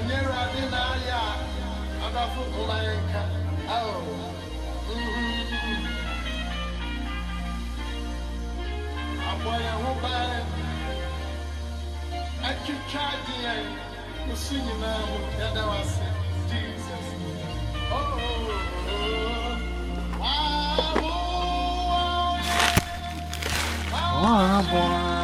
ɛnyɛ awurade na a adafo koma yɛn ka ao abɔ yɛn ho ban atwitwa agye yɛn ase jesus. Oh, oh, oh. Wow, wow.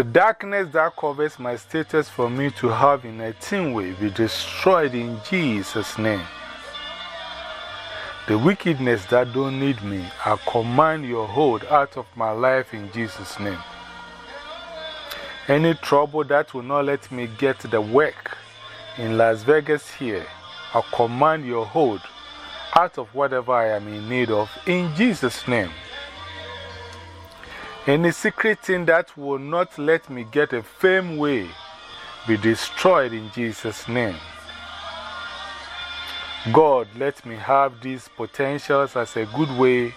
The darkness that covers my status for me to have in a teen way be destroyed in Jesus' name. The wickedness that don't need me, I command your hold out of my life in Jesus' name. Any trouble that will not let me get the work in Las Vegas here, I command your hold out of whatever I am in need of in Jesus' name. Any secret thing that will not let me get a fame way be destroyed in Jesus' name. God, let me have these potentials as a good way,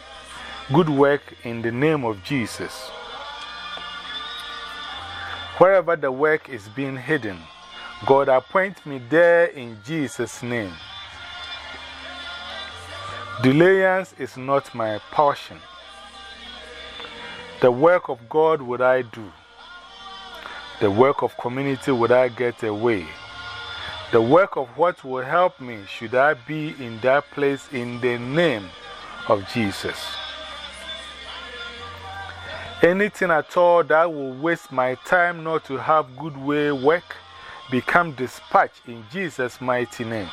good work in the name of Jesus. Wherever the work is being hidden, God, appoint me there in Jesus' name. Delayance is not my portion. The work of God would I do. The work of community would I get away. The work of what will help me should I be in that place in the name of Jesus. Anything at all that will waste my time not to have good way work, become dispatched in Jesus' mighty name.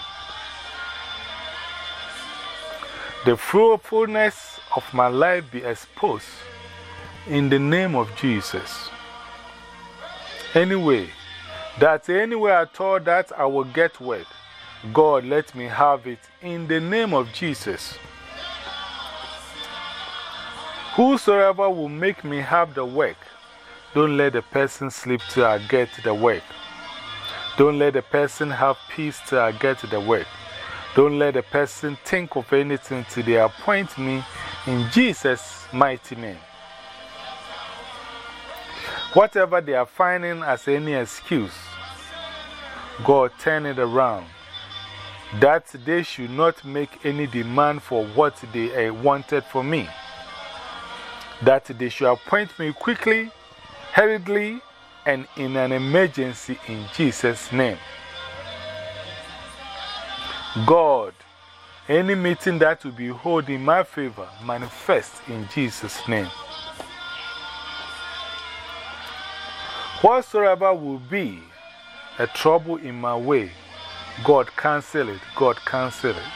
The fruitfulness of my life be exposed in the name of Jesus. Anyway, that anywhere at all that I will get word, God let me have it in the name of Jesus. Whosoever will make me have the work, don't let the person sleep till I get the work. Don't let the person have peace till I get the work. Don't let the person think of anything till they appoint me in Jesus' mighty name. Whatever they are finding as any excuse, God turn it around. That they should not make any demand for what they uh, wanted for me. That they should appoint me quickly, hurriedly, and in an emergency in Jesus' name. God, any meeting that will be held in my favor, manifest in Jesus' name. Whatsoever will be a trouble in my way, God cancel it. God cancel it.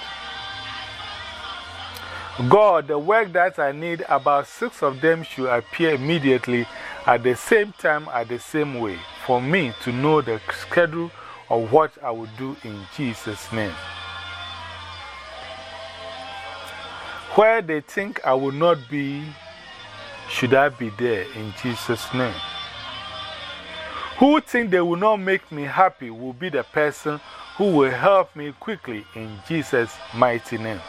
God, the work that I need, about six of them should appear immediately at the same time, at the same way, for me to know the schedule of what I will do in Jesus' name. Where they think I will not be, should I be there in Jesus' name? Who think they will not make me happy will be the person who will help me quickly in Jesus' mighty name.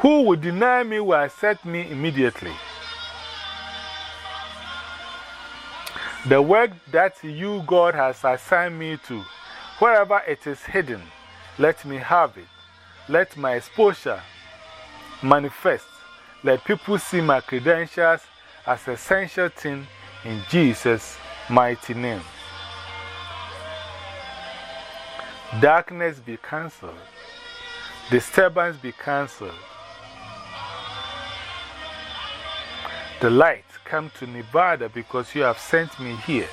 Who will deny me will accept me immediately. The work that you, God, has assigned me to, wherever it is hidden, let me have it. Let my exposure manifest. Let people see my credentials as essential thing in Jesus' mighty name. Darkness be cancelled. Disturbance be cancelled. the light come to Nevada because you have sent me here.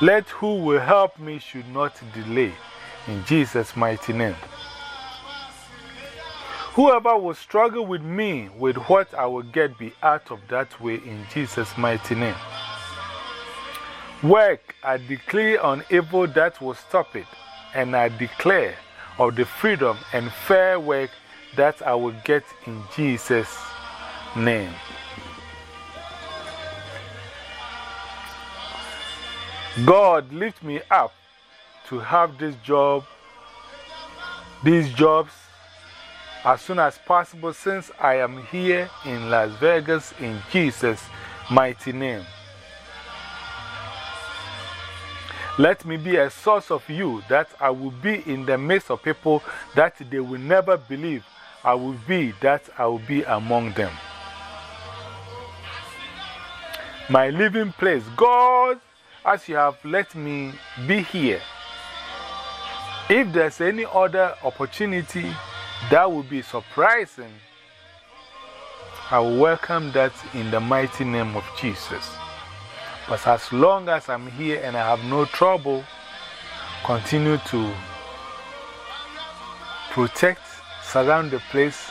Let who will help me should not delay. In Jesus' mighty name. Whoever will struggle with me with what I will get, be out of that way in Jesus' mighty name. Work, I declare on evil that will stop it, and I declare of the freedom and fair work that I will get in Jesus' name. God lift me up to have this job, these jobs as soon as possible since I am here in Las Vegas in Jesus' mighty name. Let me be a source of you that I will be in the midst of people that they will never believe I will be, that I will be among them. My living place, God, as you have let me be here. If there's any other opportunity that would be surprising, I will welcome that in the mighty name of Jesus. But as long as I'm here and I have no trouble, continue to protect, surround the place,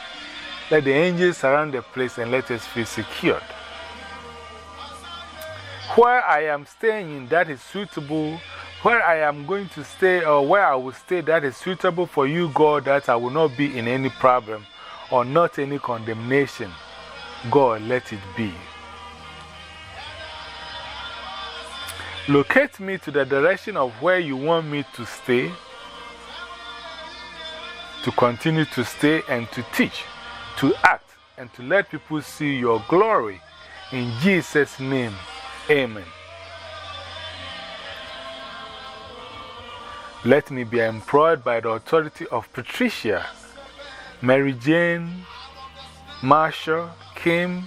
let the angels surround the place and let us feel secured. Where I am staying that is suitable where I am going to stay or where I will stay that is suitable for you, God, that I will not be in any problem or not any condemnation. God, let it be. Locate me to the direction of where you want me to stay, to continue to stay and to teach, to act, and to let people see your glory. In Jesus' name, amen. Let me be employed by the authority of Patricia, Mary Jane, Marsha, Kim,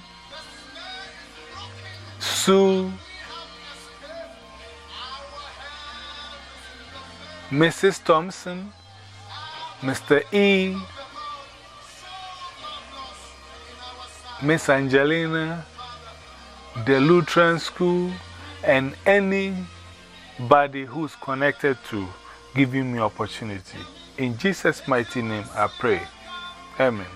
Sue, Mrs. Thompson, Mr. E, Miss Angelina, the Lutheran School, and anybody who's connected to giving me opportunity. In Jesus' mighty name, I pray. Amen.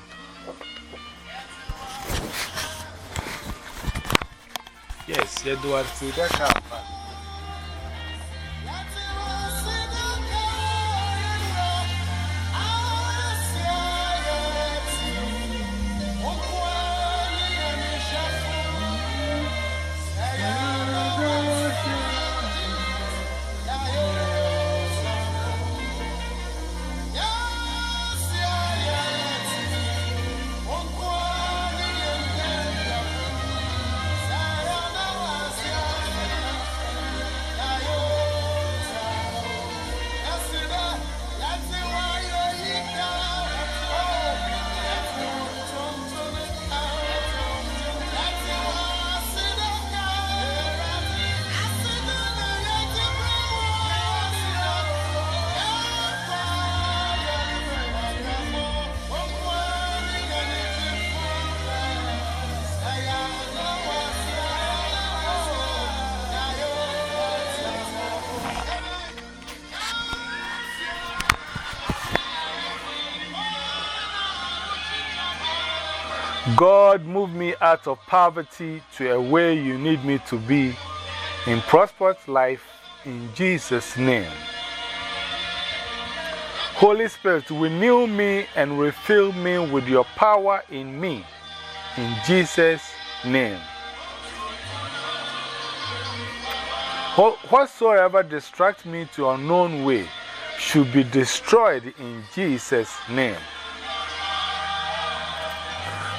Yes, Edward, see that God, move me out of poverty to a way you need me to be in prosperous life in Jesus' name. Holy Spirit, renew me and refill me with your power in me in Jesus' name. Whatsoever distracts me to unknown way should be destroyed in Jesus' name.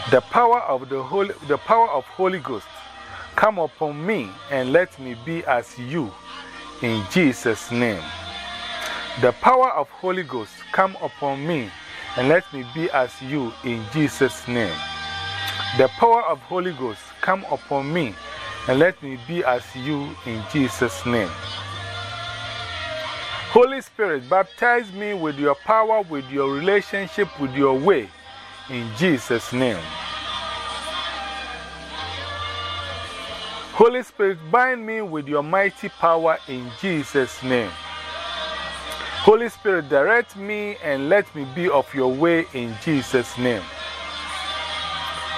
The power of the Holy, the power of Holy Ghost come upon me and let me be as you in Jesus' name. The power of Holy Ghost come upon me and let me be as you in Jesus' name. The power of Holy Ghost come upon me and let me be as you in Jesus' name. Holy Spirit, baptize me with your power, with your relationship, with your way in Jesus' name. Holy Spirit, bind me with your mighty power in Jesus' name. Holy Spirit, direct me and let me be of your way in Jesus' name.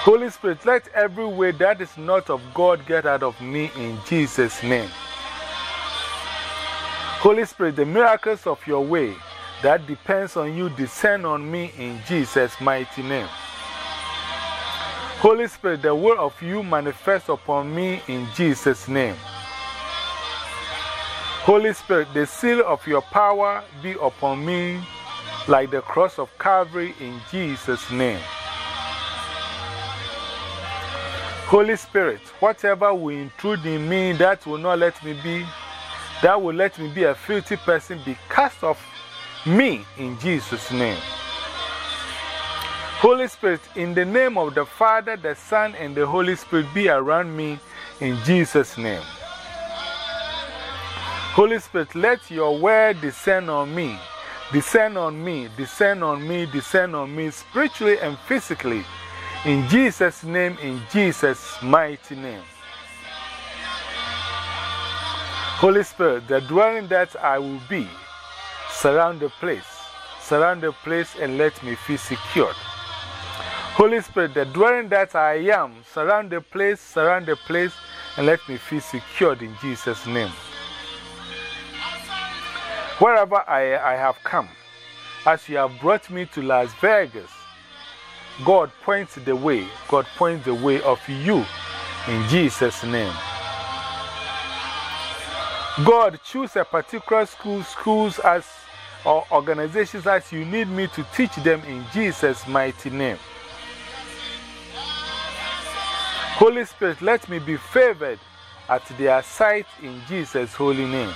Holy Spirit, let every way that is not of God get out of me in Jesus' name. Holy Spirit, the miracles of your way that depends on you descend on me in Jesus' mighty name. Holy Spirit, the will of you manifest upon me in Jesus' name. Holy Spirit, the seal of your power be upon me like the cross of Calvary in Jesus' name. Holy Spirit, whatever will intrude in me that will not let me be, that will let me be a filthy person, be cast off me in Jesus' name. Holy Spirit, in the name of the Father, the Son, and the Holy Spirit, be around me in Jesus' name. Holy Spirit, let your word descend on me, descend on me, descend on me, descend on me, spiritually and physically. In Jesus' name, in Jesus' mighty name. Holy Spirit, the dwelling that I will be, surround the place, surround the place and let me feel secured. Holy Spirit, the dwelling that I am, surround the place, surround the place and let me feel secured in Jesus' name. Wherever I, I have come, as you have brought me to Las Vegas, God points the way. God points the way of you in Jesus' name. God choose a particular school, schools as or organizations as you need me to teach them in Jesus' mighty name. Holy Spirit, let me be favored at their sight in Jesus' holy name.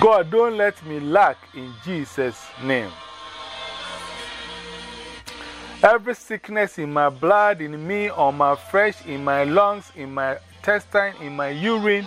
God, don't let me lack in Jesus' name. Every sickness in my blood, in me, on my flesh, in my lungs, in my intestine, in my urine,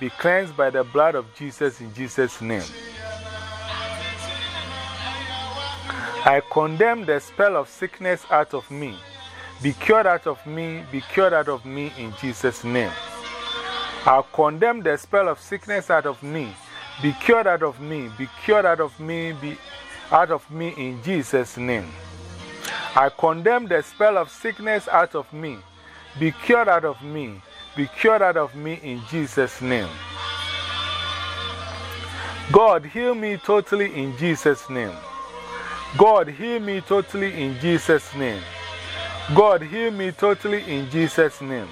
be cleansed by the blood of Jesus in Jesus' name. I condemn the spell of sickness out of me. Be cured out of me, be cured out of me in Jesus' name. I condemn the spell of sickness out of me. Be cured out of me, be cured out of me, be out of me in Jesus' name. I condemn the spell of sickness out of me. Be cured out of me. Be cured out of me in Jesus' name. God, heal me totally in Jesus' name. God, heal me totally in Jesus' name. God, heal me totally in Jesus' name.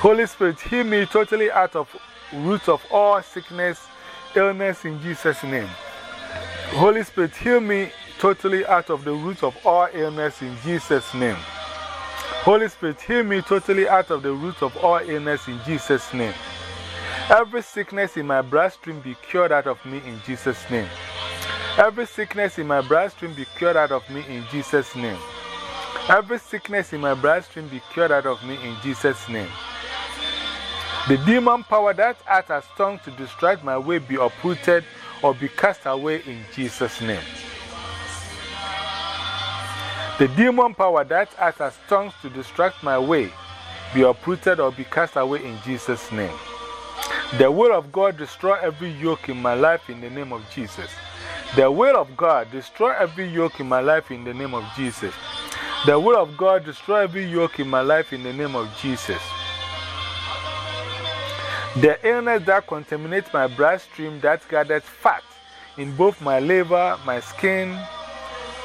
Holy Spirit, heal me totally out of roots of all sickness illness in Jesus' name. Holy Spirit, heal me totally out of the roots of all illness in Jesus' name. Holy Spirit, heal me totally out of the roots of all illness in Jesus' name. Every sickness in my bloodstream be cured out of me in Jesus' name. Every sickness in my bloodstream be cured out of me in Jesus' name. Every sickness in my bloodstream be cured out of me in Jesus' name. The demon power that acts as tongue to distract my way be uprooted or be cast away in Jesus' name. The demon power that acts as tongues to distract my way be uprooted or be cast away in Jesus' name. The will of God destroy every yoke in my life in the name of Jesus. The will of God destroy every yoke in my life in the name of Jesus. The will of God destroy every yoke in my life in the name of Jesus. The illness that contaminates my bloodstream that gathers fat in both my liver, my skin,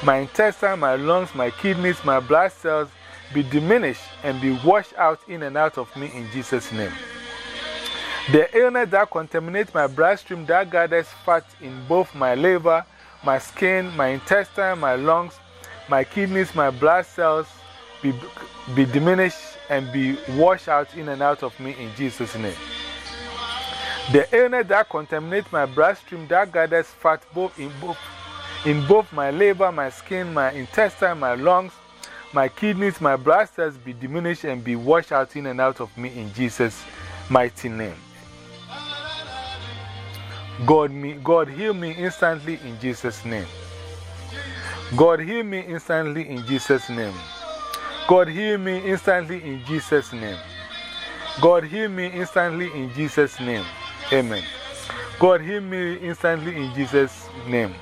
my intestine, my lungs, my kidneys, my blood cells be diminished and be washed out in and out of me in Jesus' name. The illness that contaminates my bloodstream that gathers fat in both my liver, my skin, my intestine, my lungs, my kidneys, my blood cells be, be diminished and be washed out in and out of me in Jesus' name. The illness that contaminates my bloodstream that gathers fat both in both, in both my liver, my skin, my intestine, my lungs, my kidneys, my blood cells be diminished and be washed out in and out of me in Jesus' mighty name. God, me, God heal me instantly in Jesus' name. God heal me instantly in Jesus' name. God heal me instantly in Jesus' name. God heal me instantly in Jesus' name. Amen. God heal me instantly in Jesus' name.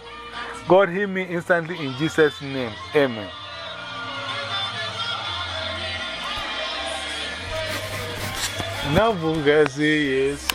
God heal me instantly in Jesus' name. Amen. Now, Bungazi, yes.